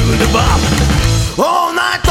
To the bar. All night